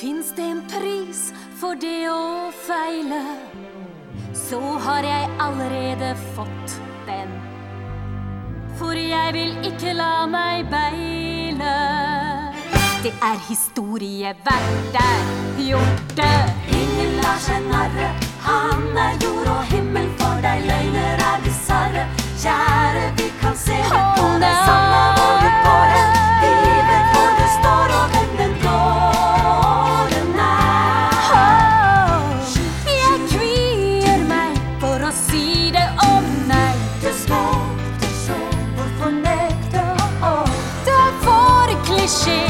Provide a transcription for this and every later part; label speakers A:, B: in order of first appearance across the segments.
A: Fins det en pris for det å feile, så har jeg allerede fått den. For jeg vil ikke la meg beile. Det er historie verdt det gjorte. Ingen lar seg narre. Kjøttfishy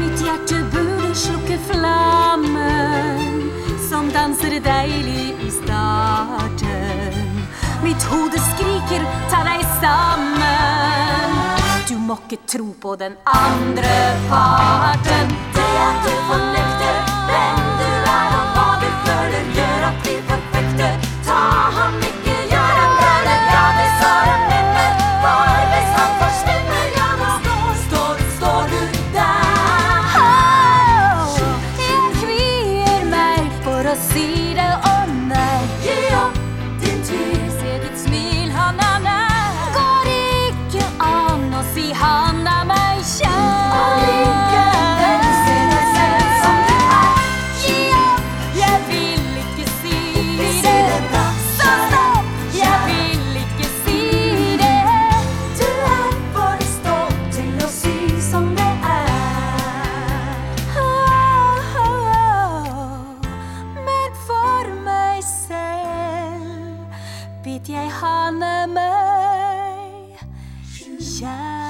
A: Mitt hjerte burde slukke flammen som danser deilig i starten. Mitt hode skriker 'ta deg sammen'. Du må ikke tro på den andre parten. Det at du fornekter den bit jeg hane meg. Kjære